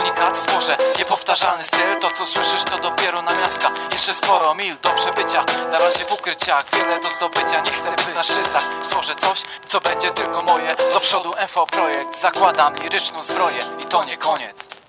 unikat stworzę Niepowtarzalny styl, to co słyszysz to dopiero namiastka. Jeszcze sporo mil do przebycia. Na razie w ukryciach, wiele do zdobycia. Nie chcę być na szczytach, stworzę coś co będzie tylko moje. Do przodu MV Projekt, zakładam liryczną zbroję. I to nie koniec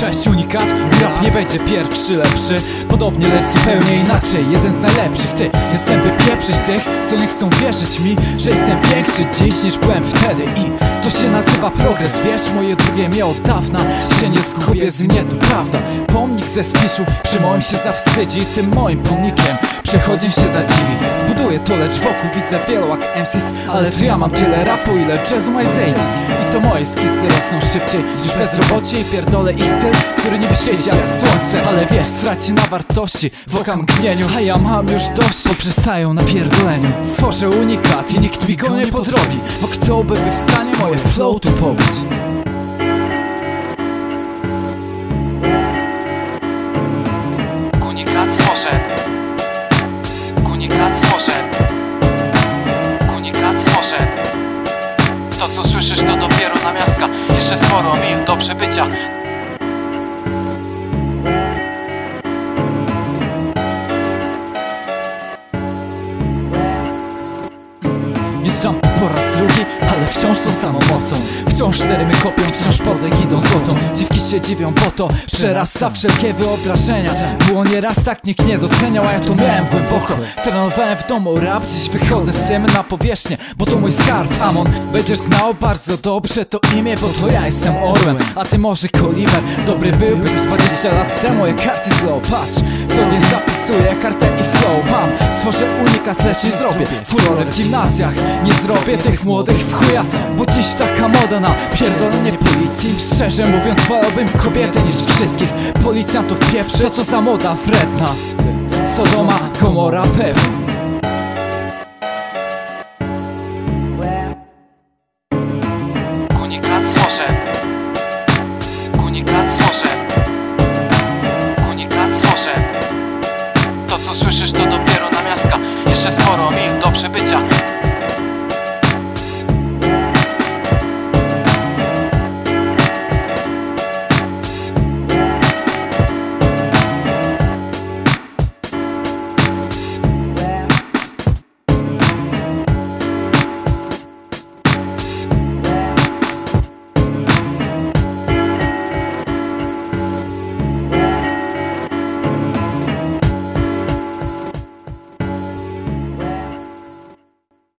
Słyszałeś unikat? Rap nie będzie pierwszy, lepszy. Podobnie, lecz zupełnie inaczej. Jeden z najlepszych, ty. Jestem by pieprzyć tych, co nie chcą wierzyć mi Że jestem większy dziś niż byłem wtedy. I to się nazywa progres Wiesz, moje drugie mnie od dawna Się nie zgubię z mnie, to prawda. Pomnik ze spiszu przy moim się zawstydzi. Tym moim pomnikiem przechodzień się zadziwi. Zbuduję to, lecz wokół widzę wielu jak MCs Ale to ja mam tyle rapu, ile jazzu Miles Davis. I to moje skisy rosną szybciej niż bezrobocie I pierdolę ich styl, który niby świeci jak słońce. Ale wiesz, straci na wartości w okamgnieniu. A ja mam już dość, bo przestają na pierdoleniu. Stworzę unikat i nikt mi go nie podrobi Bo kto by był w stanie moje flow tu pobić? To co słyszysz to dopiero namiastka. Jeszcze sporo mil do przebycia Drugi, ale wciąż są samą mocą. Wciąż cztery my kopią, wciąż podek idą złotą Dziwki się dziwią, bo to przerasta wszelkie wyobrażenia. Było nieraz tak, nikt nie doceniał, a ja to miałem głęboko. Trenowałem w domu rap, dziś wychodzę z tym na powierzchnię Bo to mój skarb, Amon. Będziesz znał bardzo dobrze to imię, bo to ja jestem orłem A ty może koliber, dobry byłbyś 20 lat temu jak artist glow Patrz, co kartę i flow. Mam, stworzę unikat, lecz nie zrobię. Furory w gimnazjach, nie zrobię. Tych młodych w chujata Bo dziś taka moda na pierdolenie policji. Szczerze mówiąc wolałbym kobiety niż wszystkich Policjantów pieprzy, co to za moda wredna? Sodoma, komora pewnie. Unikat stworzę Unikat stworzę Słyszysz to dopiero namiastka Jeszcze sporo mil do przebycia